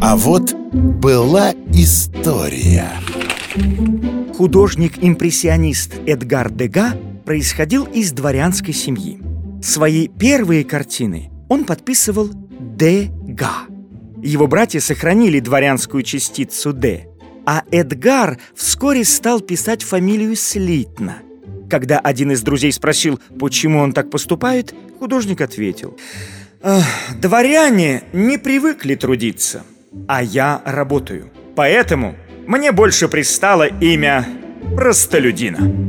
А вот была история. Художник-импрессионист Эдгар Дега происходил из дворянской семьи. Свои первые картины он подписывал Дега. Его братья сохранили дворянскую частицу «Д», а Эдгар вскоре стал писать фамилию слитно. Когда один из друзей спросил, почему он так поступает, художник ответил «Дворяне не привыкли трудиться, а я работаю, поэтому мне больше пристало имя простолюдина».